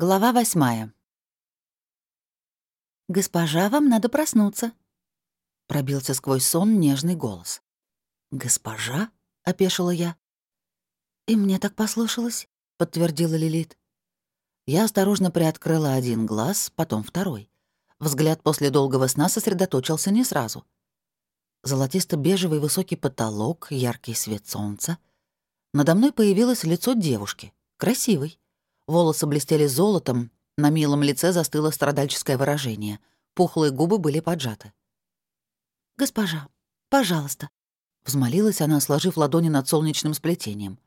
Глава восьмая. «Госпожа, вам надо проснуться», — пробился сквозь сон нежный голос. «Госпожа?» — опешила я. «И мне так послышалось», — подтвердила Лилит. Я осторожно приоткрыла один глаз, потом второй. Взгляд после долгого сна сосредоточился не сразу. Золотисто-бежевый высокий потолок, яркий свет солнца. Надо мной появилось лицо девушки, красивой. Волосы блестели золотом, на милом лице застыло страдальческое выражение. Пухлые губы были поджаты. «Госпожа, пожалуйста», — взмолилась она, сложив ладони над солнечным сплетением.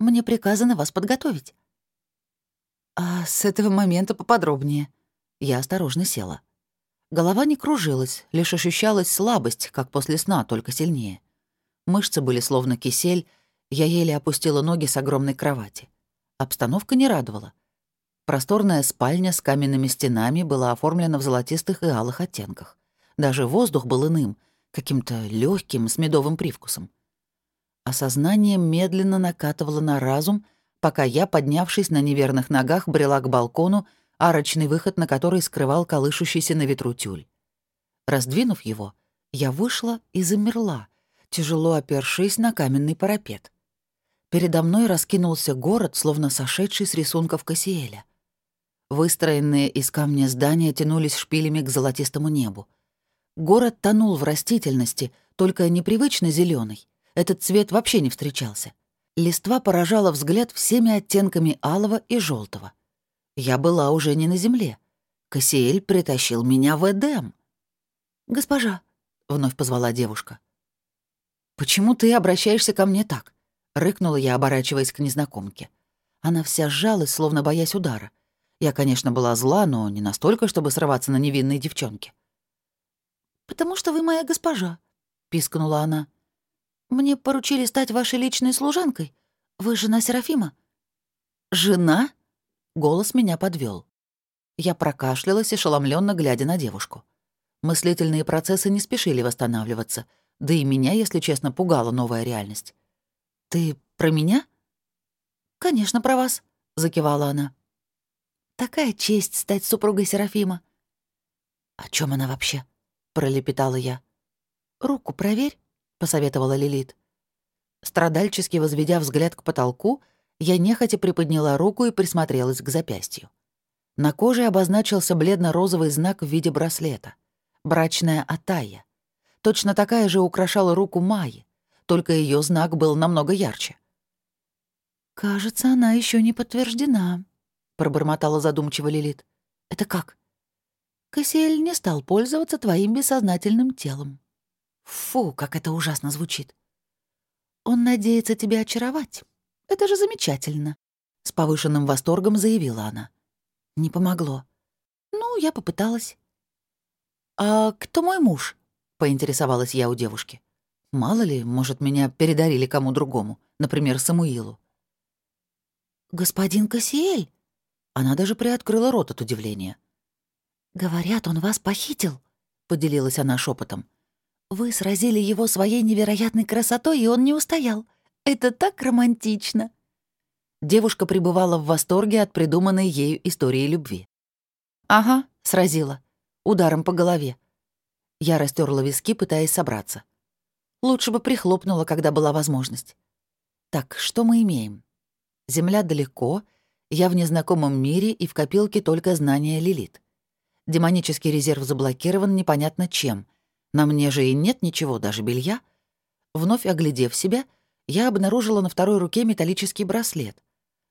«Мне приказано вас подготовить». «А с этого момента поподробнее». Я осторожно села. Голова не кружилась, лишь ощущалась слабость, как после сна, только сильнее. Мышцы были словно кисель, я еле опустила ноги с огромной кровати. Обстановка не радовала. Просторная спальня с каменными стенами была оформлена в золотистых и алых оттенках. Даже воздух был иным, каким-то легким, с медовым привкусом. Осознание медленно накатывало на разум, пока я, поднявшись на неверных ногах, брела к балкону, арочный выход на который скрывал колышущийся на ветру тюль. Раздвинув его, я вышла и замерла, тяжело опершись на каменный парапет. Передо мной раскинулся город, словно сошедший с рисунков Кассиэля. Выстроенные из камня здания тянулись шпилями к золотистому небу. Город тонул в растительности, только непривычно зеленый. Этот цвет вообще не встречался. Листва поражала взгляд всеми оттенками алого и желтого. Я была уже не на земле. Кассиэль притащил меня в Эдем. «Госпожа», — вновь позвала девушка. «Почему ты обращаешься ко мне так?» Рыкнула я, оборачиваясь к незнакомке. Она вся сжалась, словно боясь удара. Я, конечно, была зла, но не настолько, чтобы срываться на невинной девчонке. «Потому что вы моя госпожа», — пискнула она. «Мне поручили стать вашей личной служанкой. Вы жена Серафима». «Жена?» — голос меня подвел. Я прокашлялась, ошеломленно глядя на девушку. Мыслительные процессы не спешили восстанавливаться, да и меня, если честно, пугала новая реальность. «Ты про меня?» «Конечно, про вас», — закивала она. «Такая честь стать супругой Серафима». «О чем она вообще?» — пролепетала я. «Руку проверь», — посоветовала Лилит. Страдальчески возведя взгляд к потолку, я нехотя приподняла руку и присмотрелась к запястью. На коже обозначился бледно-розовый знак в виде браслета. Брачная атая. Точно такая же украшала руку Майи только ее знак был намного ярче. «Кажется, она еще не подтверждена», — пробормотала задумчиво Лилит. «Это как?» «Кассиэль не стал пользоваться твоим бессознательным телом». «Фу, как это ужасно звучит». «Он надеется тебя очаровать. Это же замечательно», — с повышенным восторгом заявила она. «Не помогло». «Ну, я попыталась». «А кто мой муж?» — поинтересовалась я у девушки. Мало ли, может, меня передарили кому другому, например, Самуилу. «Господин Кассиэль!» Она даже приоткрыла рот от удивления. «Говорят, он вас похитил», — поделилась она шепотом. «Вы сразили его своей невероятной красотой, и он не устоял. Это так романтично!» Девушка пребывала в восторге от придуманной ею истории любви. «Ага, сразила. Ударом по голове». Я растерла виски, пытаясь собраться. Лучше бы прихлопнула, когда была возможность. Так, что мы имеем? Земля далеко, я в незнакомом мире и в копилке только знания Лилит. Демонический резерв заблокирован непонятно чем. На мне же и нет ничего, даже белья. Вновь оглядев себя, я обнаружила на второй руке металлический браслет.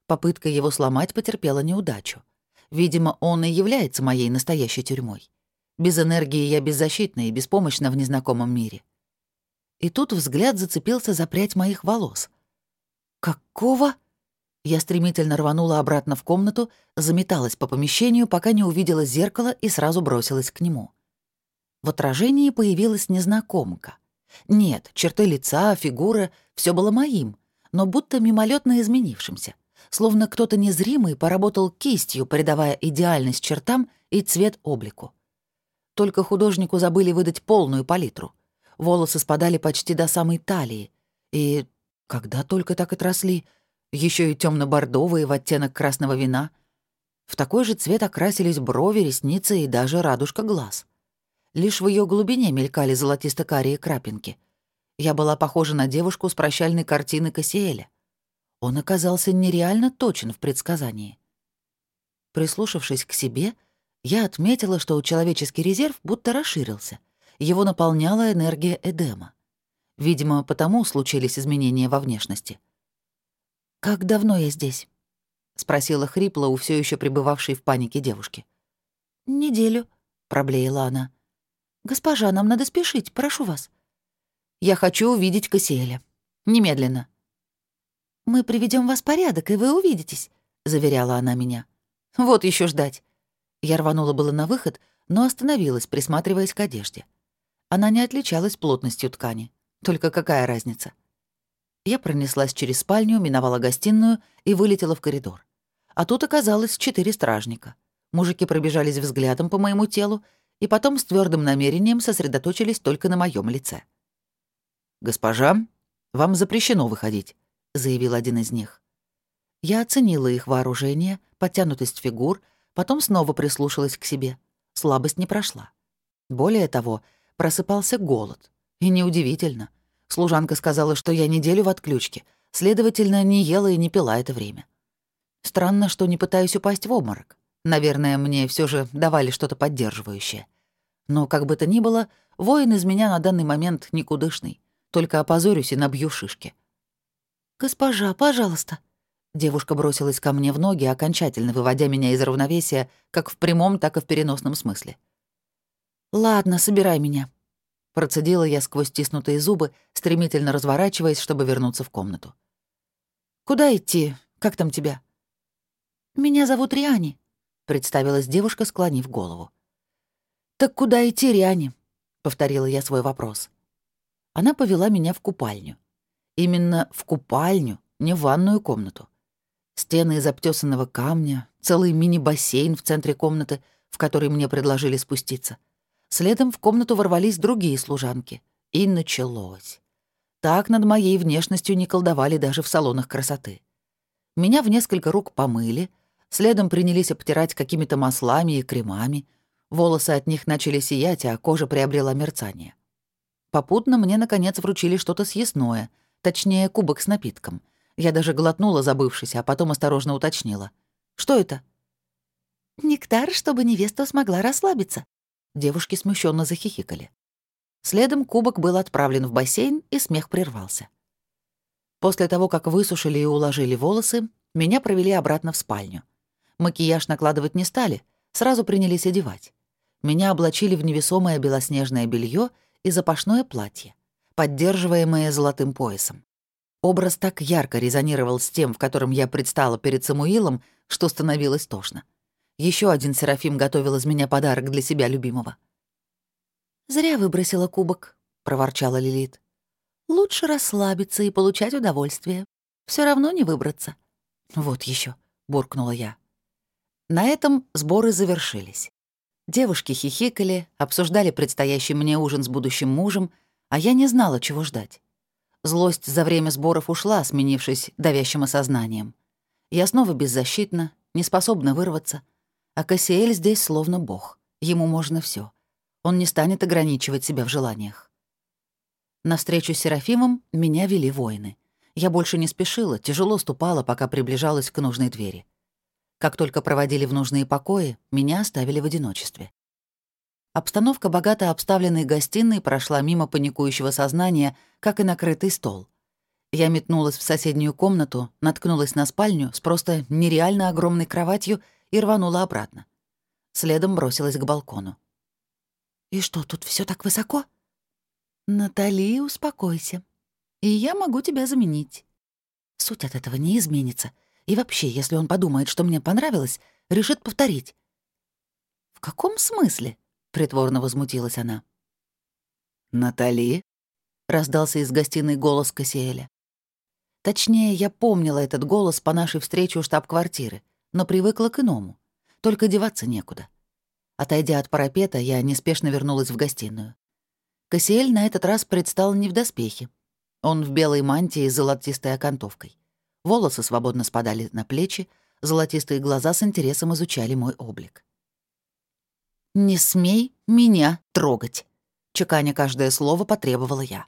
Попытка его сломать потерпела неудачу. Видимо, он и является моей настоящей тюрьмой. Без энергии я беззащитна и беспомощна в незнакомом мире. И тут взгляд зацепился за прядь моих волос. «Какого?» Я стремительно рванула обратно в комнату, заметалась по помещению, пока не увидела зеркало и сразу бросилась к нему. В отражении появилась незнакомка. Нет, черты лица, фигура — все было моим, но будто мимолетно изменившимся. Словно кто-то незримый поработал кистью, придавая идеальность чертам и цвет облику. Только художнику забыли выдать полную палитру — волосы спадали почти до самой талии. И когда только так отросли, еще и темно бордовые в оттенок красного вина. В такой же цвет окрасились брови, ресницы и даже радужка глаз. Лишь в ее глубине мелькали золотисто-карие крапинки. Я была похожа на девушку с прощальной картины Кассиэля. Он оказался нереально точен в предсказании. Прислушавшись к себе, я отметила, что человеческий резерв будто расширился. Его наполняла энергия Эдема. Видимо, потому случились изменения во внешности. «Как давно я здесь?» — спросила хрипло у все еще пребывавшей в панике девушки. «Неделю», — проблеяла она. «Госпожа, нам надо спешить, прошу вас». «Я хочу увидеть Кассиэля. Немедленно». «Мы приведем вас в порядок, и вы увидитесь», — заверяла она меня. «Вот еще ждать». Я рванула было на выход, но остановилась, присматриваясь к одежде. Она не отличалась плотностью ткани. Только какая разница? Я пронеслась через спальню, миновала гостиную и вылетела в коридор. А тут оказалось четыре стражника. Мужики пробежались взглядом по моему телу и потом с твердым намерением сосредоточились только на моем лице. «Госпожа, вам запрещено выходить», — заявил один из них. Я оценила их вооружение, подтянутость фигур, потом снова прислушалась к себе. Слабость не прошла. Более того, просыпался голод. И неудивительно. Служанка сказала, что я неделю в отключке, следовательно, не ела и не пила это время. Странно, что не пытаюсь упасть в обморок. Наверное, мне все же давали что-то поддерживающее. Но, как бы то ни было, воин из меня на данный момент никудышный. Только опозорюсь и набью шишки. «Госпожа, пожалуйста». Девушка бросилась ко мне в ноги, окончательно выводя меня из равновесия как в прямом, так и в переносном смысле. «Ладно, собирай меня», — процедила я сквозь стиснутые зубы, стремительно разворачиваясь, чтобы вернуться в комнату. «Куда идти? Как там тебя?» «Меня зовут Риани», — представилась девушка, склонив голову. «Так куда идти, Риани?» — повторила я свой вопрос. Она повела меня в купальню. Именно в купальню, не в ванную комнату. Стены из обтесанного камня, целый мини-бассейн в центре комнаты, в который мне предложили спуститься — Следом в комнату ворвались другие служанки. И началось. Так над моей внешностью не колдовали даже в салонах красоты. Меня в несколько рук помыли, следом принялись обтирать какими-то маслами и кремами. Волосы от них начали сиять, а кожа приобрела мерцание. Попутно мне, наконец, вручили что-то съестное, точнее, кубок с напитком. Я даже глотнула, забывшись, а потом осторожно уточнила. «Что это?» «Нектар, чтобы невеста смогла расслабиться», Девушки смущенно захихикали. Следом кубок был отправлен в бассейн, и смех прервался. После того, как высушили и уложили волосы, меня провели обратно в спальню. Макияж накладывать не стали, сразу принялись одевать. Меня облачили в невесомое белоснежное белье и запашное платье, поддерживаемое золотым поясом. Образ так ярко резонировал с тем, в котором я предстала перед Самуилом, что становилось тошно. Еще один Серафим готовил из меня подарок для себя любимого. «Зря выбросила кубок», — проворчала Лилит. «Лучше расслабиться и получать удовольствие. Все равно не выбраться». «Вот еще, буркнула я. На этом сборы завершились. Девушки хихикали, обсуждали предстоящий мне ужин с будущим мужем, а я не знала, чего ждать. Злость за время сборов ушла, сменившись давящим осознанием. Я снова беззащитна, не способна вырваться — а Кассиэль здесь словно бог. Ему можно все. Он не станет ограничивать себя в желаниях. На встречу с Серафимом меня вели воины. Я больше не спешила, тяжело ступала, пока приближалась к нужной двери. Как только проводили в нужные покои, меня оставили в одиночестве. Обстановка богато обставленной гостиной прошла мимо паникующего сознания, как и накрытый стол. Я метнулась в соседнюю комнату, наткнулась на спальню с просто нереально огромной кроватью и рванула обратно. Следом бросилась к балкону. «И что, тут все так высоко?» «Натали, успокойся. И я могу тебя заменить. Суть от этого не изменится. И вообще, если он подумает, что мне понравилось, решит повторить». «В каком смысле?» — притворно возмутилась она. «Натали?» — раздался из гостиной голос Кассиэля. Точнее, я помнила этот голос по нашей встрече у штаб-квартиры — но привыкла к иному. Только деваться некуда. Отойдя от парапета, я неспешно вернулась в гостиную. Кассиэль на этот раз предстал не в доспехе. Он в белой мантии с золотистой окантовкой. Волосы свободно спадали на плечи, Золотистые глаза с интересом изучали мой облик. «Не смей меня трогать!» Чеканя каждое слово потребовала я.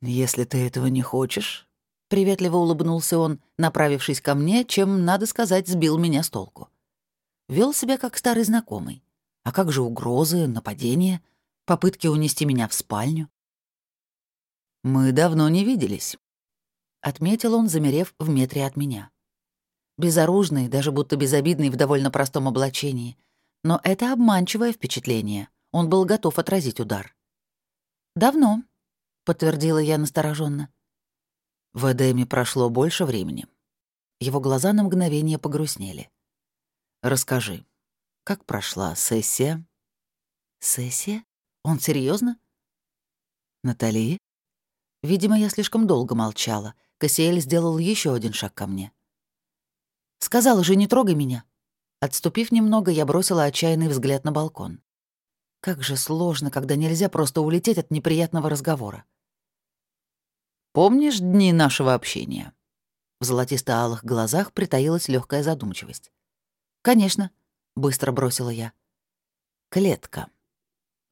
«Если ты этого не хочешь...» Приветливо улыбнулся он, направившись ко мне, чем, надо сказать, сбил меня с толку. Вел себя как старый знакомый. А как же угрозы, нападения, попытки унести меня в спальню? «Мы давно не виделись», — отметил он, замерев в метре от меня. Безоружный, даже будто безобидный в довольно простом облачении. Но это обманчивое впечатление. Он был готов отразить удар. «Давно», — подтвердила я настороженно. В Эдеме прошло больше времени. Его глаза на мгновение погрустнели. «Расскажи, как прошла сессия?» «Сессия? Он серьезно? «Натали?» Видимо, я слишком долго молчала. Кассиэль сделал еще один шаг ко мне. «Сказала же, не трогай меня». Отступив немного, я бросила отчаянный взгляд на балкон. Как же сложно, когда нельзя просто улететь от неприятного разговора. «Помнишь дни нашего общения?» В золотисто-алых глазах притаилась легкая задумчивость. «Конечно», — быстро бросила я. «Клетка.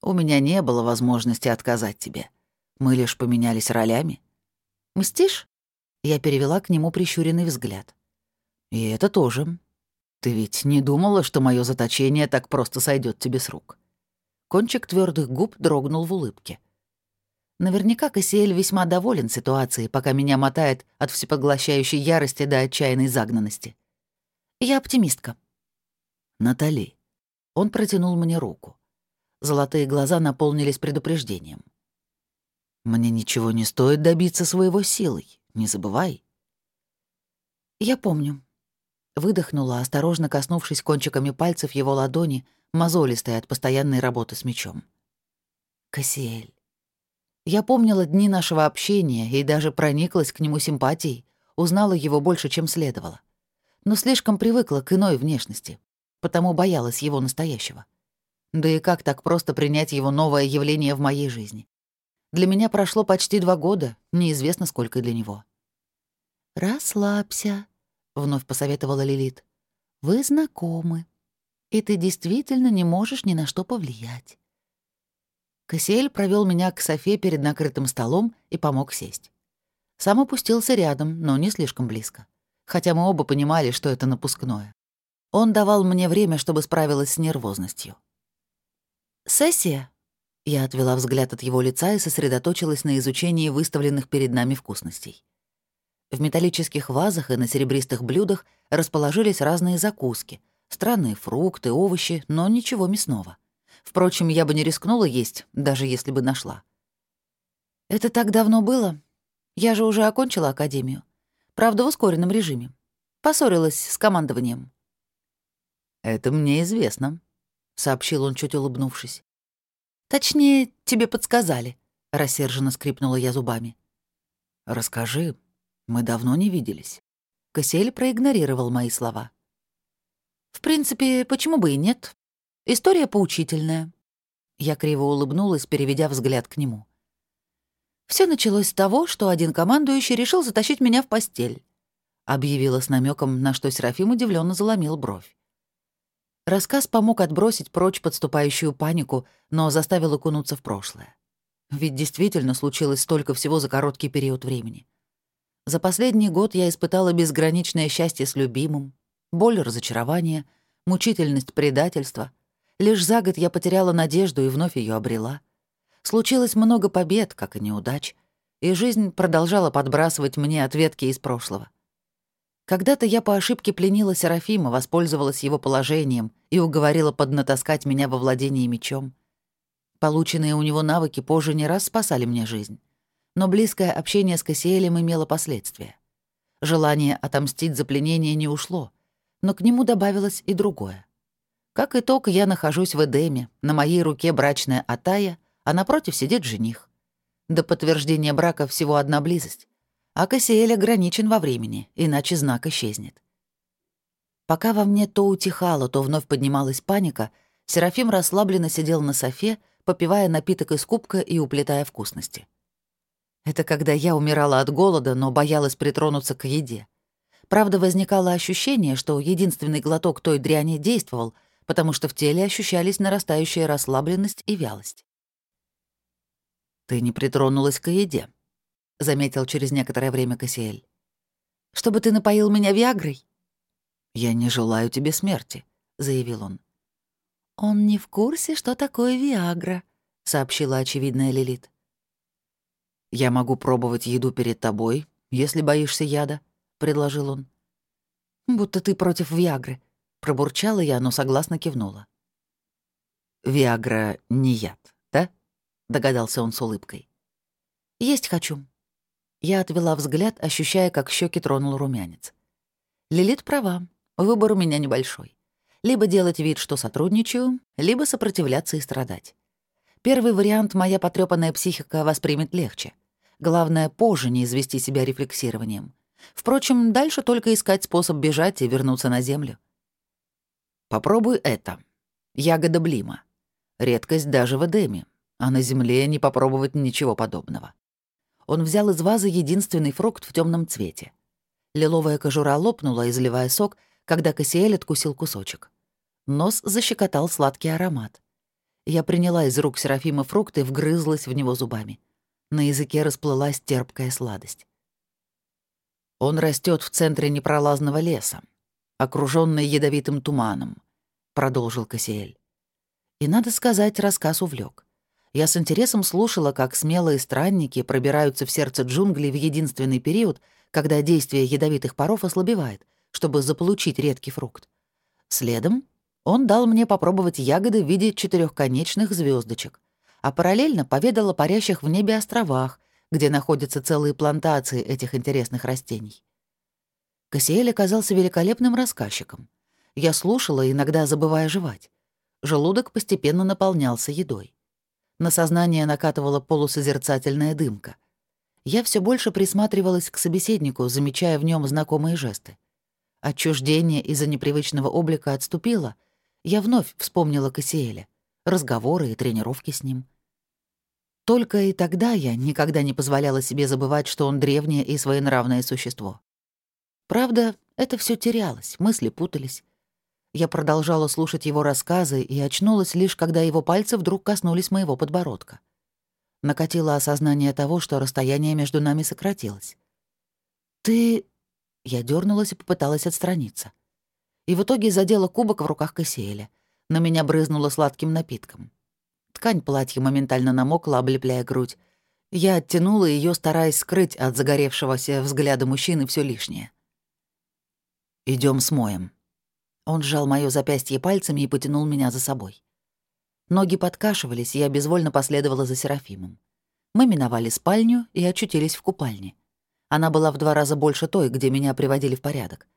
У меня не было возможности отказать тебе. Мы лишь поменялись ролями». «Мстишь?» Я перевела к нему прищуренный взгляд. «И это тоже. Ты ведь не думала, что мое заточение так просто сойдет тебе с рук?» Кончик твердых губ дрогнул в улыбке. Наверняка Кассиэль весьма доволен ситуацией, пока меня мотает от всепоглощающей ярости до отчаянной загнанности. Я оптимистка. Натали. Он протянул мне руку. Золотые глаза наполнились предупреждением. Мне ничего не стоит добиться своего силой, не забывай. Я помню. Выдохнула, осторожно коснувшись кончиками пальцев его ладони, мозолистой от постоянной работы с мечом. Кассиэль. Я помнила дни нашего общения и даже прониклась к нему симпатией, узнала его больше, чем следовало. Но слишком привыкла к иной внешности, потому боялась его настоящего. Да и как так просто принять его новое явление в моей жизни? Для меня прошло почти два года, неизвестно, сколько для него. «Расслабься», — вновь посоветовала Лилит. «Вы знакомы, и ты действительно не можешь ни на что повлиять. Кассиэль провел меня к Софе перед накрытым столом и помог сесть. Сам опустился рядом, но не слишком близко. Хотя мы оба понимали, что это напускное. Он давал мне время, чтобы справилась с нервозностью. «Сессия?» Я отвела взгляд от его лица и сосредоточилась на изучении выставленных перед нами вкусностей. В металлических вазах и на серебристых блюдах расположились разные закуски, странные фрукты, овощи, но ничего мясного — Впрочем, я бы не рискнула есть, даже если бы нашла. Это так давно было. Я же уже окончила академию. Правда, в ускоренном режиме. Поссорилась с командованием. «Это мне известно», — сообщил он, чуть улыбнувшись. «Точнее, тебе подсказали», — рассерженно скрипнула я зубами. «Расскажи, мы давно не виделись». Кассиэль проигнорировал мои слова. «В принципе, почему бы и нет? История поучительная». Я криво улыбнулась, переведя взгляд к нему. Все началось с того, что один командующий решил затащить меня в постель. Объявила с намеком, на что Серафим удивленно заломил бровь. Рассказ помог отбросить прочь подступающую панику, но заставил окунуться в прошлое. Ведь действительно случилось столько всего за короткий период времени. За последний год я испытала безграничное счастье с любимым, боль разочарования, мучительность предательства, Лишь за год я потеряла надежду и вновь ее обрела. Случилось много побед, как и неудач, и жизнь продолжала подбрасывать мне ответки из прошлого. Когда-то я по ошибке пленила Серафима, воспользовалась его положением и уговорила поднатаскать меня во владении мечом. Полученные у него навыки позже не раз спасали мне жизнь. Но близкое общение с Кассиэлем имело последствия. Желание отомстить за пленение не ушло, но к нему добавилось и другое. Как итог, я нахожусь в Эдеме, на моей руке брачная Атая, а напротив сидит жених. До подтверждения брака всего одна близость. А Кассиэль ограничен во времени, иначе знак исчезнет. Пока во мне то утихало, то вновь поднималась паника, Серафим расслабленно сидел на софе, попивая напиток из кубка и уплетая вкусности. Это когда я умирала от голода, но боялась притронуться к еде. Правда, возникало ощущение, что единственный глоток той дряни действовал, потому что в теле ощущались нарастающая расслабленность и вялость. «Ты не притронулась к еде», — заметил через некоторое время Кассиэль. «Чтобы ты напоил меня Виагрой?» «Я не желаю тебе смерти», — заявил он. «Он не в курсе, что такое Виагра», — сообщила очевидная Лилит. «Я могу пробовать еду перед тобой, если боишься яда», — предложил он. «Будто ты против Виагры», — пробурчала я, но согласно кивнула. «Виагра не яд, да?» — догадался он с улыбкой. «Есть хочу». Я отвела взгляд, ощущая, как щеки тронул румянец. Лилит права, выбор у меня небольшой. Либо делать вид, что сотрудничаю, либо сопротивляться и страдать. Первый вариант моя потрёпанная психика воспримет легче. Главное, позже не извести себя рефлексированием. Впрочем, дальше только искать способ бежать и вернуться на землю. Попробуй это. Ягода блима. Редкость даже в Эдеме, а на земле не попробовать ничего подобного. Он взял из вазы единственный фрукт в темном цвете. Лиловая кожура лопнула, изливая сок, когда Кассиэль откусил кусочек. Нос защекотал сладкий аромат. Я приняла из рук Серафима фрукт и вгрызлась в него зубами. На языке расплылась терпкая сладость. Он растет в центре непролазного леса, окружённый ядовитым туманом, продолжил Кассиэль. И надо сказать, рассказ увлек. Я с интересом слушала, как смелые странники пробираются в сердце джунглей в единственный период, когда действие ядовитых паров ослабевает, чтобы заполучить редкий фрукт. Следом он дал мне попробовать ягоды в виде четырехконечных звездочек, а параллельно поведал о парящих в небе островах, где находятся целые плантации этих интересных растений. Кассиэль оказался великолепным рассказчиком. Я слушала, иногда забывая жевать. Желудок постепенно наполнялся едой. На сознание накатывала полусозерцательная дымка. Я все больше присматривалась к собеседнику, замечая в нем знакомые жесты. Отчуждение из-за непривычного облика отступило. Я вновь вспомнила Кассиэля, разговоры и тренировки с ним — только и тогда я никогда не позволяла себе забывать, что он древнее и своенравное существо. Правда, это все терялось, мысли путались. Я продолжала слушать его рассказы и очнулась лишь, когда его пальцы вдруг коснулись моего подбородка. Накатило осознание того, что расстояние между нами сократилось. «Ты...» Я дернулась и попыталась отстраниться. И в итоге задела кубок в руках Кассиэля. На меня брызнуло сладким напитком. Ткань платья моментально намокла, облепляя грудь. Я оттянула ее, стараясь скрыть от загоревшегося взгляда мужчины все лишнее. Идем смоем». Он сжал моё запястье пальцами и потянул меня за собой. Ноги подкашивались, и я безвольно последовала за Серафимом. Мы миновали спальню и очутились в купальне. Она была в два раза больше той, где меня приводили в порядок.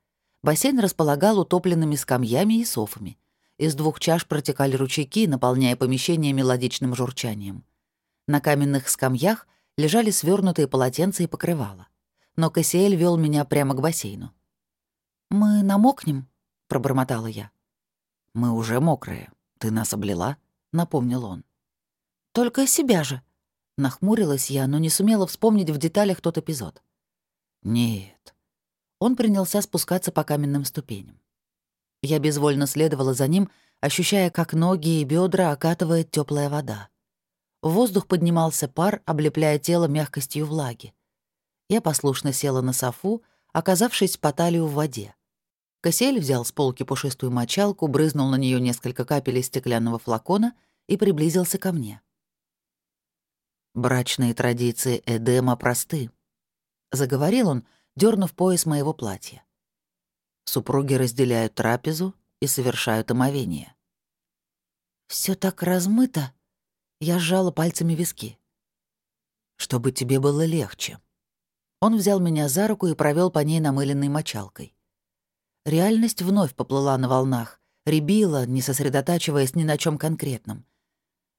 Бассейн располагал утопленными скамьями и софами. Из двух чаш протекали ручейки, наполняя помещение мелодичным журчанием. На каменных скамьях лежали свернутые полотенца и покрывала. Но Кассиэль вел меня прямо к бассейну. «Мы намокнем?» — пробормотала я. «Мы уже мокрые. Ты нас облила?» — напомнил он. «Только себя же!» — нахмурилась я, но не сумела вспомнить в деталях тот эпизод. «Нет». Он принялся спускаться по каменным ступеням. Я безвольно следовала за ним, ощущая, как ноги и бедра окатывает теплая вода. В воздух поднимался пар, облепляя тело мягкостью влаги. Я послушно села на софу, оказавшись по талию в воде. Косель взял с полки пушистую мочалку, брызнул на нее несколько капель из стеклянного флакона и приблизился ко мне. «Брачные традиции Эдема просты», — заговорил он, дернув пояс моего платья. Супруги разделяют трапезу и совершают омовение. Все так размыто. Я сжала пальцами виски. Чтобы тебе было легче. Он взял меня за руку и провел по ней намыленной мочалкой. Реальность вновь поплыла на волнах, рябила, не сосредотачиваясь ни на чем конкретном.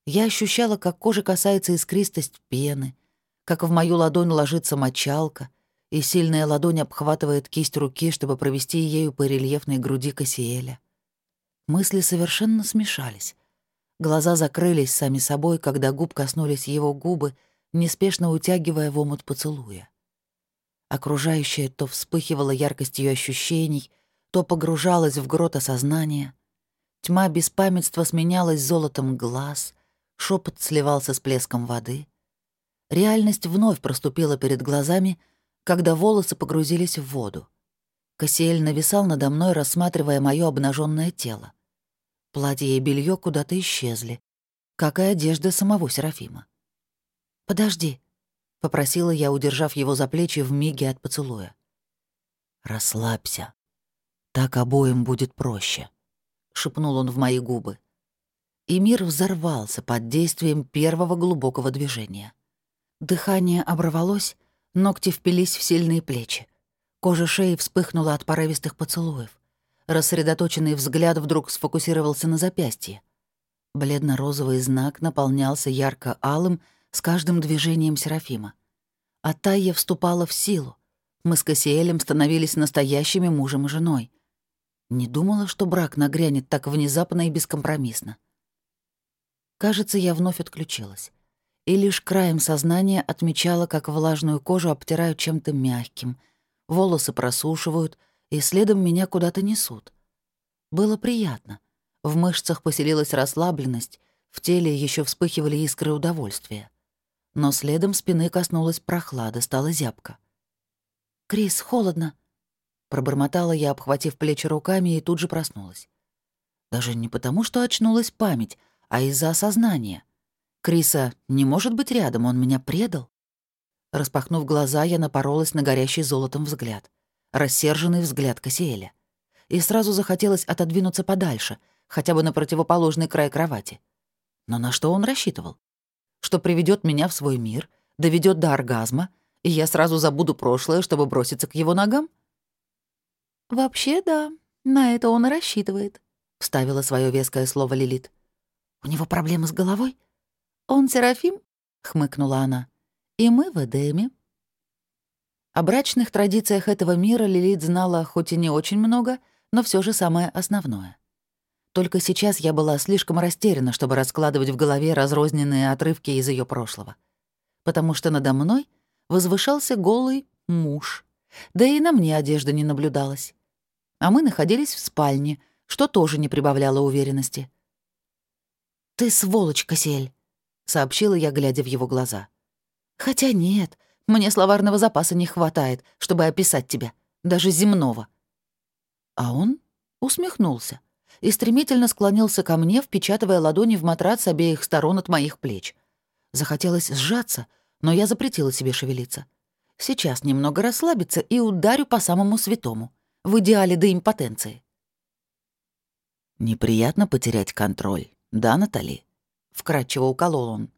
Я ощущала, как кожа касается искристость пены, как в мою ладонь ложится мочалка — и сильная ладонь обхватывает кисть руки, чтобы провести ею по рельефной груди Кассиэля. Мысли совершенно смешались. Глаза закрылись сами собой, когда губ коснулись его губы, неспешно утягивая в омут поцелуя. Окружающее то вспыхивало яркостью ощущений, то погружалось в грот осознания. Тьма беспамятства сменялась золотом глаз, шепот сливался с плеском воды. Реальность вновь проступила перед глазами, когда волосы погрузились в воду. Кассиэль нависал надо мной, рассматривая мое обнаженное тело. Платье и белье куда-то исчезли, как и одежда самого Серафима. «Подожди», — попросила я, удержав его за плечи в миге от поцелуя. «Расслабься. Так обоим будет проще», — шепнул он в мои губы. И мир взорвался под действием первого глубокого движения. Дыхание оборвалось, ногти впились в сильные плечи. Кожа шеи вспыхнула от порывистых поцелуев. Рассредоточенный взгляд вдруг сфокусировался на запястье. Бледно-розовый знак наполнялся ярко-алым с каждым движением Серафима. А Тайя вступала в силу. Мы с Кассиэлем становились настоящими мужем и женой. Не думала, что брак нагрянет так внезапно и бескомпромиссно. Кажется, я вновь отключилась. И лишь краем сознания отмечала, как влажную кожу обтирают чем-то мягким, волосы просушивают — и следом меня куда-то несут. Было приятно. В мышцах поселилась расслабленность, в теле еще вспыхивали искры удовольствия. Но следом спины коснулась прохлада, стала зябко. «Крис, холодно!» Пробормотала я, обхватив плечи руками, и тут же проснулась. Даже не потому, что очнулась память, а из-за осознания. Криса не может быть рядом, он меня предал. Распахнув глаза, я напоролась на горящий золотом взгляд рассерженный взгляд Кассиэля. И сразу захотелось отодвинуться подальше, хотя бы на противоположный край кровати. Но на что он рассчитывал? Что приведет меня в свой мир, доведет до оргазма, и я сразу забуду прошлое, чтобы броситься к его ногам? «Вообще, да, на это он рассчитывает», — вставила свое веское слово Лилит. «У него проблемы с головой?» «Он Серафим?» — хмыкнула она. «И мы в Эдеме». О брачных традициях этого мира Лилит знала хоть и не очень много, но все же самое основное. Только сейчас я была слишком растеряна, чтобы раскладывать в голове разрозненные отрывки из ее прошлого. Потому что надо мной возвышался голый муж. Да и на мне одежда не наблюдалась. А мы находились в спальне, что тоже не прибавляло уверенности. «Ты сволочь, Косель», — сообщила я, глядя в его глаза. «Хотя нет, мне словарного запаса не хватает, чтобы описать тебя, даже земного». А он усмехнулся и стремительно склонился ко мне, впечатывая ладони в матрас с обеих сторон от моих плеч. Захотелось сжаться, но я запретила себе шевелиться. Сейчас немного расслабиться и ударю по самому святому, в идеале до импотенции. «Неприятно потерять контроль, да, Натали?» — вкратчиво уколол он.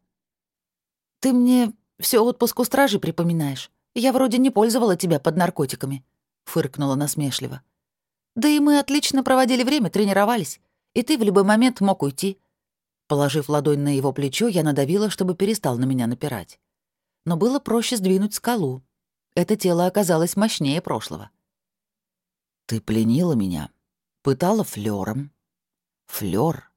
«Ты мне все отпуск у стражи припоминаешь. Я вроде не пользовала тебя под наркотиками», — фыркнула насмешливо. «Да и мы отлично проводили время, тренировались. И ты в любой момент мог уйти». Положив ладонь на его плечо, я надавила, чтобы перестал на меня напирать. Но было проще сдвинуть скалу. Это тело оказалось мощнее прошлого. «Ты пленила меня, пытала флёром». «Флёр?»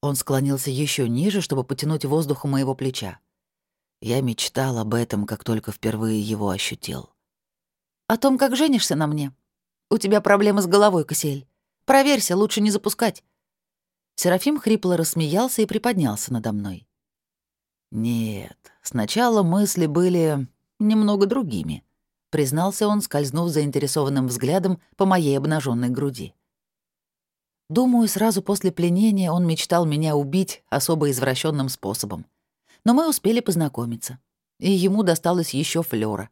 Он склонился еще ниже, чтобы потянуть воздух у моего плеча. Я мечтал об этом, как только впервые его ощутил. «О том, как женишься на мне. У тебя проблемы с головой, Кассиэль. Проверься, лучше не запускать». Серафим хрипло рассмеялся и приподнялся надо мной. «Нет, сначала мысли были немного другими», — признался он, скользнув заинтересованным взглядом по моей обнаженной груди. Думаю, сразу после пленения он мечтал меня убить особо извращенным способом но мы успели познакомиться. И ему досталось еще флёра.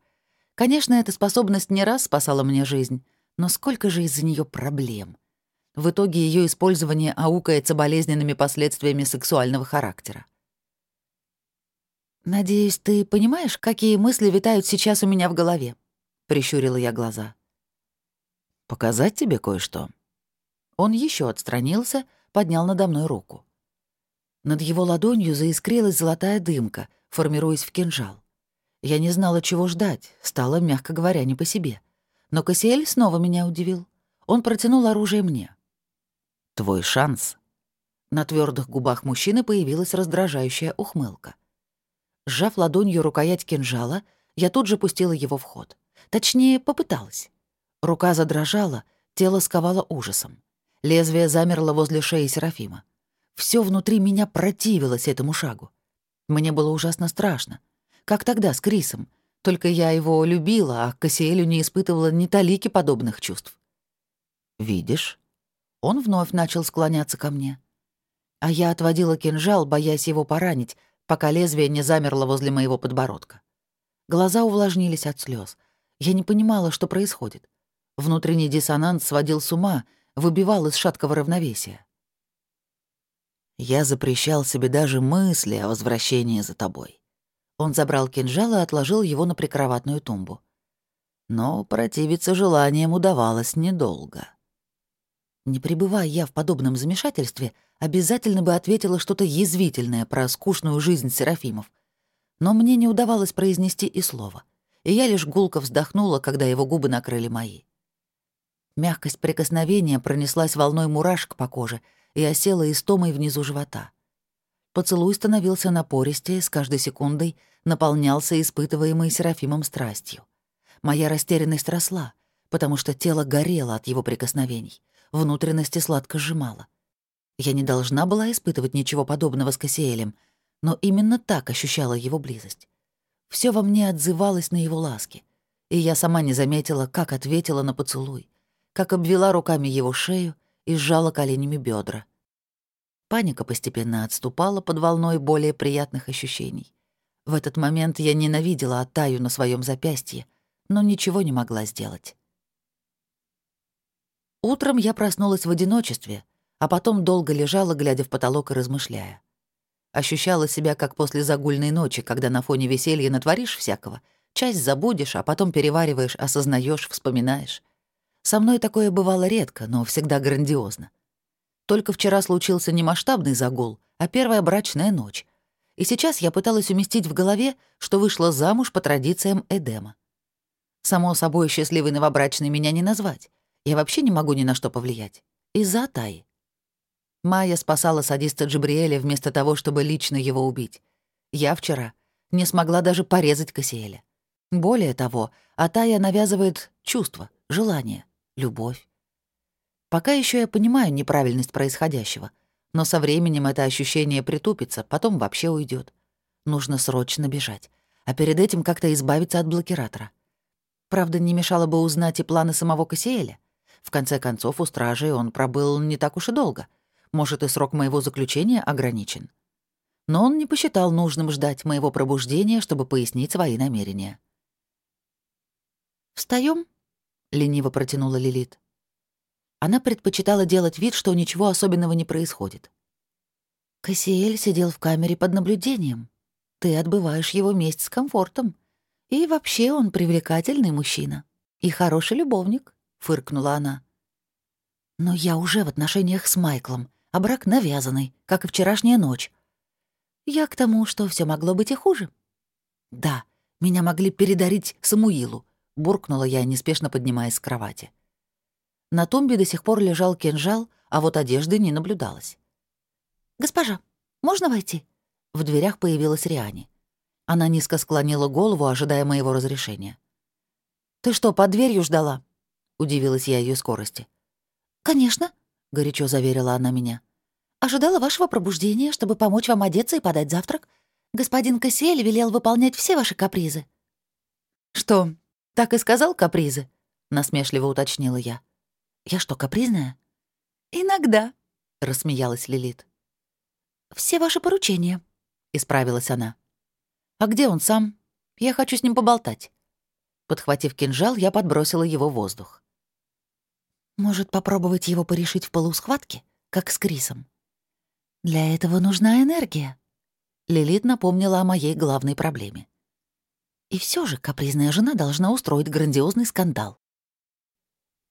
Конечно, эта способность не раз спасала мне жизнь, но сколько же из-за нее проблем. В итоге ее использование аукается болезненными последствиями сексуального характера. «Надеюсь, ты понимаешь, какие мысли витают сейчас у меня в голове?» — прищурила я глаза. «Показать тебе кое-что?» Он еще отстранился, поднял надо мной руку. Над его ладонью заискрилась золотая дымка, формируясь в кинжал. Я не знала, чего ждать, стало, мягко говоря, не по себе. Но Кассиэль снова меня удивил. Он протянул оружие мне. «Твой шанс». На твердых губах мужчины появилась раздражающая ухмылка. Сжав ладонью рукоять кинжала, я тут же пустила его в ход. Точнее, попыталась. Рука задрожала, тело сковало ужасом. Лезвие замерло возле шеи Серафима. Все внутри меня противилось этому шагу. Мне было ужасно страшно. Как тогда с Крисом. Только я его любила, а к Кассиэлю не испытывала ни талики подобных чувств. «Видишь?» Он вновь начал склоняться ко мне. А я отводила кинжал, боясь его поранить, пока лезвие не замерло возле моего подбородка. Глаза увлажнились от слез. Я не понимала, что происходит. Внутренний диссонанс сводил с ума, выбивал из шаткого равновесия. Я запрещал себе даже мысли о возвращении за тобой. Он забрал кинжал и отложил его на прикроватную тумбу. Но противиться желаниям удавалось недолго. Не пребывая я в подобном замешательстве, обязательно бы ответила что-то язвительное про скучную жизнь Серафимов. Но мне не удавалось произнести и слова, и я лишь гулко вздохнула, когда его губы накрыли мои. Мягкость прикосновения пронеслась волной мурашек по коже — и осела истомой внизу живота. Поцелуй становился напористее, с каждой секундой наполнялся испытываемой Серафимом страстью. Моя растерянность росла, потому что тело горело от его прикосновений, внутренности сладко сжимало. Я не должна была испытывать ничего подобного с Кассиэлем, но именно так ощущала его близость. Все во мне отзывалось на его ласки, и я сама не заметила, как ответила на поцелуй, как обвела руками его шею и сжала коленями бедра. Паника постепенно отступала под волной более приятных ощущений. В этот момент я ненавидела Атаю на своем запястье, но ничего не могла сделать. Утром я проснулась в одиночестве, а потом долго лежала, глядя в потолок и размышляя. Ощущала себя, как после загульной ночи, когда на фоне веселья натворишь всякого. Часть забудешь, а потом перевариваешь, осознаешь, вспоминаешь. Со мной такое бывало редко, но всегда грандиозно. Только вчера случился не масштабный загул, а первая брачная ночь. И сейчас я пыталась уместить в голове, что вышла замуж по традициям Эдема. Само собой, счастливой новобрачной меня не назвать. Я вообще не могу ни на что повлиять. Из-за Атаи. Майя спасала садиста Джабриэля вместо того, чтобы лично его убить. Я вчера не смогла даже порезать Кассиэля. Более того, Атая навязывает чувства, желания любовь. Пока еще я понимаю неправильность происходящего, но со временем это ощущение притупится, потом вообще уйдет. Нужно срочно бежать, а перед этим как-то избавиться от блокиратора. Правда, не мешало бы узнать и планы самого Кассиэля. В конце концов, у стражей он пробыл не так уж и долго. Может, и срок моего заключения ограничен. Но он не посчитал нужным ждать моего пробуждения, чтобы пояснить свои намерения. Встаем, лениво протянула Лилит. Она предпочитала делать вид, что ничего особенного не происходит. Кассиэль сидел в камере под наблюдением. Ты отбываешь его месть с комфортом. И вообще он привлекательный мужчина. И хороший любовник, — фыркнула она. Но я уже в отношениях с Майклом, а брак навязанный, как и вчерашняя ночь. Я к тому, что все могло быть и хуже. Да, меня могли передарить Самуилу, — буркнула я, неспешно поднимаясь с кровати. На тумбе до сих пор лежал кинжал, а вот одежды не наблюдалось. «Госпожа, можно войти?» В дверях появилась Риани. Она низко склонила голову, ожидая моего разрешения. «Ты что, под дверью ждала?» — удивилась я ее скорости. «Конечно», — горячо заверила она меня. «Ожидала вашего пробуждения, чтобы помочь вам одеться и подать завтрак. Господин Кассиэль велел выполнять все ваши капризы». «Что, «Так и сказал капризы?» — насмешливо уточнила я. «Я что, капризная?» «Иногда», — рассмеялась Лилит. «Все ваши поручения», — исправилась она. «А где он сам? Я хочу с ним поболтать». Подхватив кинжал, я подбросила его в воздух. «Может, попробовать его порешить в полусхватке, как с Крисом?» «Для этого нужна энергия», — Лилит напомнила о моей главной проблеме. И все же капризная жена должна устроить грандиозный скандал.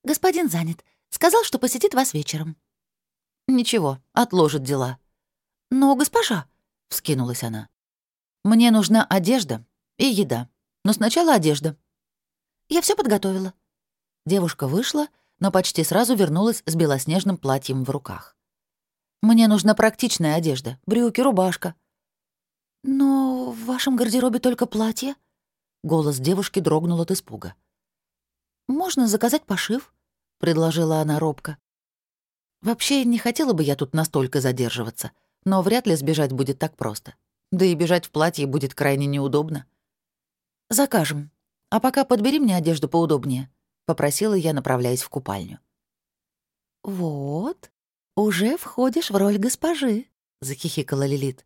«Господин занят. Сказал, что посетит вас вечером». «Ничего, отложит дела». «Но, госпожа», — вскинулась она, — «мне нужна одежда и еда. Но сначала одежда». «Я все подготовила». Девушка вышла, но почти сразу вернулась с белоснежным платьем в руках. «Мне нужна практичная одежда, брюки, рубашка». «Но в вашем гардеробе только платье?» Голос девушки дрогнул от испуга. «Можно заказать пошив», — предложила она робко. Вообще, не хотела бы я тут настолько задерживаться, но вряд ли сбежать будет так просто. Да и бежать в платье будет крайне неудобно. «Закажем. А пока подбери мне одежду поудобнее», — попросила я, направляясь в купальню. «Вот, уже входишь в роль госпожи», — захихикала Лилит.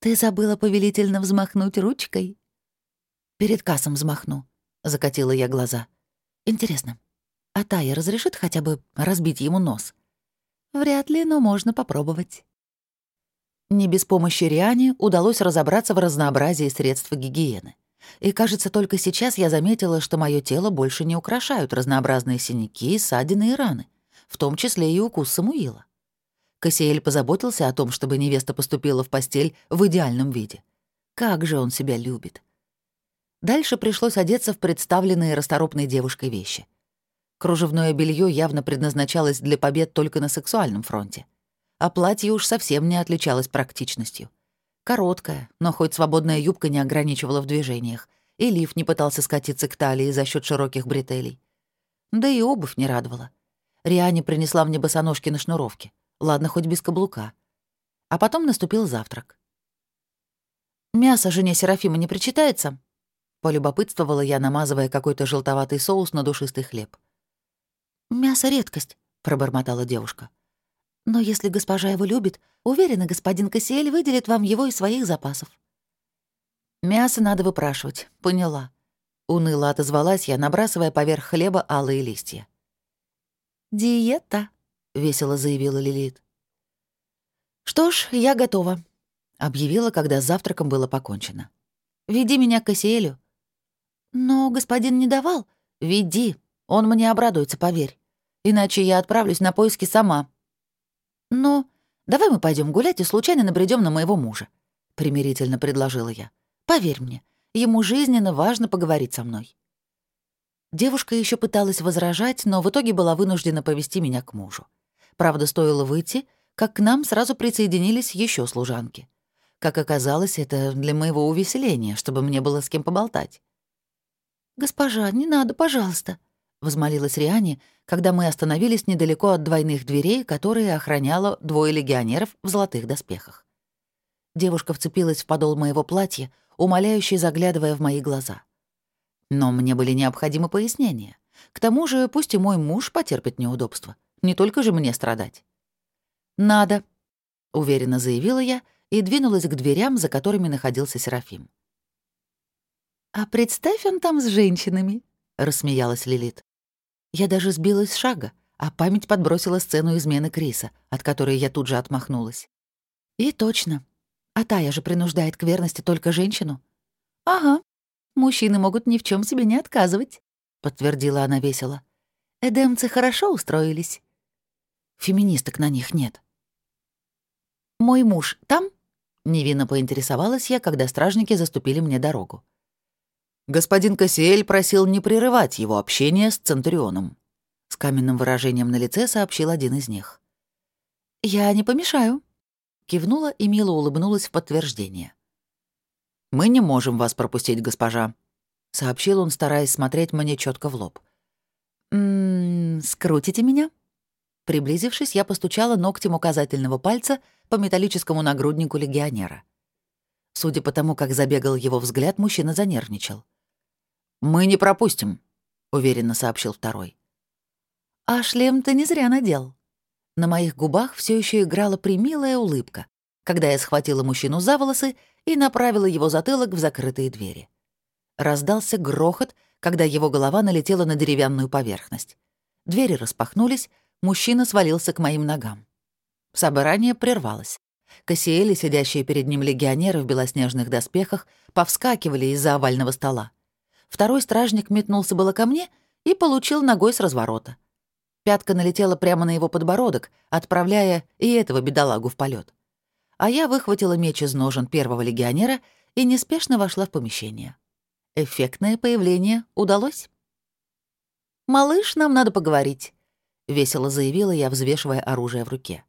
«Ты забыла повелительно взмахнуть ручкой?» «Перед кассом взмахну», — закатила я глаза. «Интересно, а Тая разрешит хотя бы разбить ему нос?» «Вряд ли, но можно попробовать». Не без помощи Риане удалось разобраться в разнообразии средств гигиены. И, кажется, только сейчас я заметила, что мое тело больше не украшают разнообразные синяки, ссадины и раны, в том числе и укус Самуила. Кассиэль позаботился о том, чтобы невеста поступила в постель в идеальном виде. Как же он себя любит. Дальше пришлось одеться в представленные расторопной девушкой вещи. Кружевное белье явно предназначалось для побед только на сексуальном фронте. А платье уж совсем не отличалось практичностью. Короткая, но хоть свободная юбка не ограничивала в движениях, и лиф не пытался скатиться к талии за счет широких бретелей. Да и обувь не радовала. Риане принесла мне босоножки на шнуровке. Ладно, хоть без каблука. А потом наступил завтрак. «Мясо жене Серафима не причитается?» Полюбопытствовала я, намазывая какой-то желтоватый соус на душистый хлеб. «Мясо — редкость», — пробормотала девушка. «Но если госпожа его любит, уверена, господин Кассиэль выделит вам его из своих запасов». «Мясо надо выпрашивать, поняла». Уныло отозвалась я, набрасывая поверх хлеба алые листья. «Диета», — весело заявила Лилит. «Что ж, я готова», — объявила, когда с завтраком было покончено. «Веди меня к Кассиэлю». «Но господин не давал». «Веди, он мне обрадуется, поверь. Иначе я отправлюсь на поиски сама». «Но давай мы пойдем гулять и случайно набредем на моего мужа», — примирительно предложила я. «Поверь мне, ему жизненно важно поговорить со мной». Девушка еще пыталась возражать, но в итоге была вынуждена повести меня к мужу. Правда, стоило выйти, как к нам сразу присоединились еще служанки. Как оказалось, это для моего увеселения, чтобы мне было с кем поболтать. «Госпожа, не надо, пожалуйста», — возмолилась Риане, когда мы остановились недалеко от двойных дверей, которые охраняло двое легионеров в золотых доспехах. Девушка вцепилась в подол моего платья, умоляюще заглядывая в мои глаза. Но мне были необходимы пояснения. К тому же пусть и мой муж потерпит неудобства. Не только же мне страдать. «Надо», — уверенно заявила я и двинулась к дверям, за которыми находился Серафим. «А представь он там с женщинами», — рассмеялась Лилит. Я даже сбилась с шага, а память подбросила сцену измены Криса, от которой я тут же отмахнулась. И точно. А Тая же принуждает к верности только женщину. «Ага, мужчины могут ни в чем себе не отказывать», — подтвердила она весело. «Эдемцы хорошо устроились». Феминисток на них нет. «Мой муж там?» — невинно поинтересовалась я, когда стражники заступили мне дорогу. Господин Кассиэль просил не прерывать его общение с Центурионом. С каменным выражением на лице сообщил один из них. «Я не помешаю», — кивнула и мило улыбнулась в подтверждение. «Мы не можем вас пропустить, госпожа», — сообщил он, стараясь смотреть мне четко в лоб. «М-м, скрутите меня?» Приблизившись, я постучала ногтем указательного пальца по металлическому нагруднику легионера. Судя по тому, как забегал его взгляд, мужчина занервничал. «Мы не пропустим», — уверенно сообщил второй. «А шлем ты не зря надел». На моих губах все еще играла примилая улыбка, когда я схватила мужчину за волосы и направила его затылок в закрытые двери. Раздался грохот, когда его голова налетела на деревянную поверхность. Двери распахнулись, мужчина свалился к моим ногам. Собрание прервалось. Кассиэли, сидящие перед ним легионеры в белоснежных доспехах, повскакивали из-за овального стола. Второй стражник метнулся было ко мне и получил ногой с разворота. Пятка налетела прямо на его подбородок, отправляя и этого бедолагу в полет. А я выхватила меч из ножен первого легионера и неспешно вошла в помещение. Эффектное появление удалось. «Малыш, нам надо поговорить», — весело заявила я, взвешивая оружие в руке.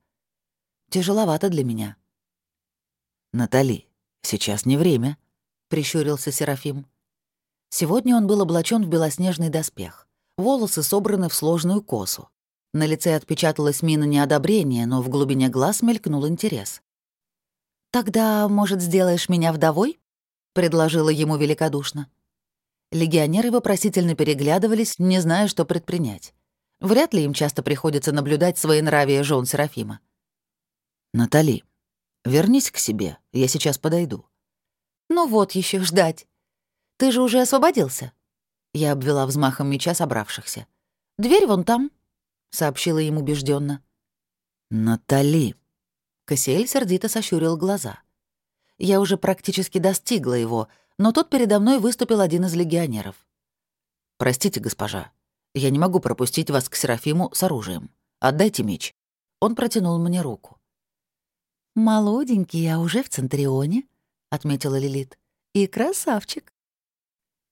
«Тяжеловато для меня». «Натали, сейчас не время», — прищурился Серафим. Сегодня он был облачен в белоснежный доспех. Волосы собраны в сложную косу. На лице отпечаталась мина неодобрения, но в глубине глаз мелькнул интерес. «Тогда, может, сделаешь меня вдовой?» — предложила ему великодушно. Легионеры вопросительно переглядывались, не зная, что предпринять. Вряд ли им часто приходится наблюдать свои нравия жен Серафима. «Натали, вернись к себе, я сейчас подойду». «Ну вот еще ждать. Ты же уже освободился?» Я обвела взмахом меча собравшихся. «Дверь вон там», — сообщила им убежденно. «Натали!» Кассиэль сердито сощурил глаза. Я уже практически достигла его, но тут передо мной выступил один из легионеров. «Простите, госпожа, я не могу пропустить вас к Серафиму с оружием. Отдайте меч». Он протянул мне руку. «Молоденький, а уже в Центрионе», — отметила Лилит. «И красавчик».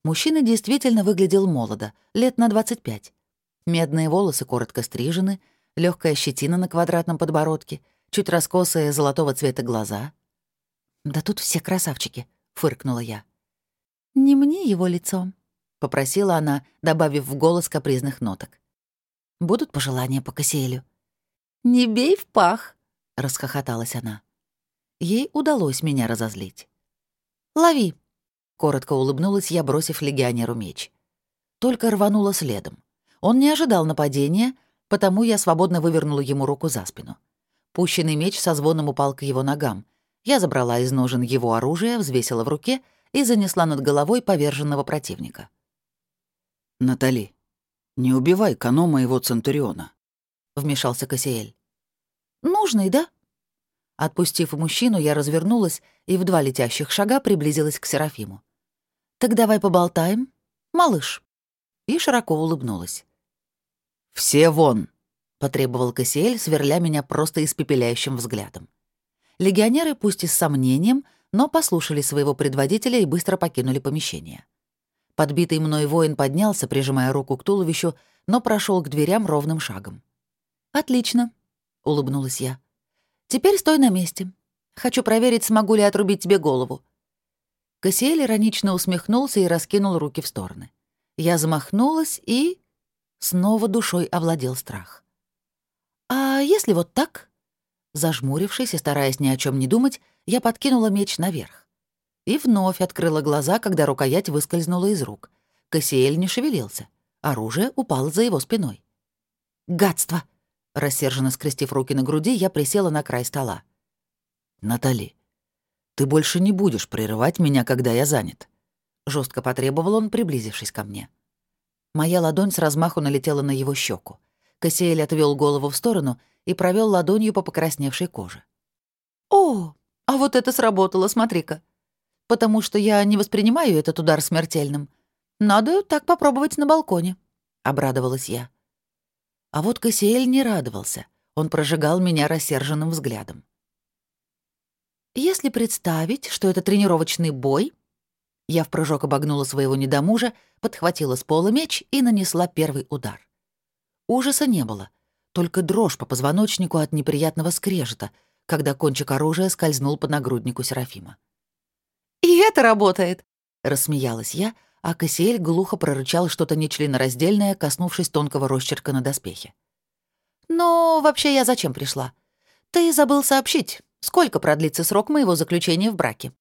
Мужчина действительно выглядел молодо, лет на 25. Медные волосы коротко стрижены, легкая щетина на квадратном подбородке, чуть раскосые золотого цвета глаза. «Да тут все красавчики», — фыркнула я. «Не мне его лицом», — попросила она, добавив в голос капризных ноток. «Будут пожелания по Кассиэлю?» «Не бей в пах», — расхохоталась она. Ей удалось меня разозлить. «Лови», Коротко улыбнулась я, бросив легионеру меч. Только рванула следом. Он не ожидал нападения, потому я свободно вывернула ему руку за спину. Пущенный меч со звоном упал к его ногам. Я забрала из ножен его оружие, взвесила в руке и занесла над головой поверженного противника. «Натали, не убивай Кано моего Центуриона», — вмешался Кассиэль. «Нужный, да?» Отпустив мужчину, я развернулась и в два летящих шага приблизилась к Серафиму. «Так давай поболтаем, малыш». И широко улыбнулась. «Все вон!» — потребовал Кассиэль, сверля меня просто испепеляющим взглядом. Легионеры, пусть и с сомнением, но послушали своего предводителя и быстро покинули помещение. Подбитый мной воин поднялся, прижимая руку к туловищу, но прошел к дверям ровным шагом. «Отлично», — улыбнулась я. «Теперь стой на месте. Хочу проверить, смогу ли отрубить тебе голову. Кассиэль иронично усмехнулся и раскинул руки в стороны. Я замахнулась и... Снова душой овладел страх. «А если вот так?» Зажмурившись и стараясь ни о чем не думать, я подкинула меч наверх. И вновь открыла глаза, когда рукоять выскользнула из рук. Кассиэль не шевелился. Оружие упало за его спиной. «Гадство!» Рассерженно скрестив руки на груди, я присела на край стола. «Натали, ты больше не будешь прерывать меня, когда я занят. Жестко потребовал он, приблизившись ко мне. Моя ладонь с размаху налетела на его щеку. Кассиэль отвел голову в сторону и провел ладонью по покрасневшей коже. «О, а вот это сработало, смотри-ка. Потому что я не воспринимаю этот удар смертельным. Надо так попробовать на балконе», — обрадовалась я. А вот Кассиэль не радовался. Он прожигал меня рассерженным взглядом. Если представить, что это тренировочный бой... Я в прыжок обогнула своего недомужа, подхватила с пола меч и нанесла первый удар. Ужаса не было, только дрожь по позвоночнику от неприятного скрежета, когда кончик оружия скользнул по нагруднику Серафима. «И это работает!» — рассмеялась я, а Кассиэль глухо прорычал что-то нечленораздельное, коснувшись тонкого росчерка на доспехе. «Но вообще я зачем пришла? Ты забыл сообщить, Сколько продлится срок моего заключения в браке?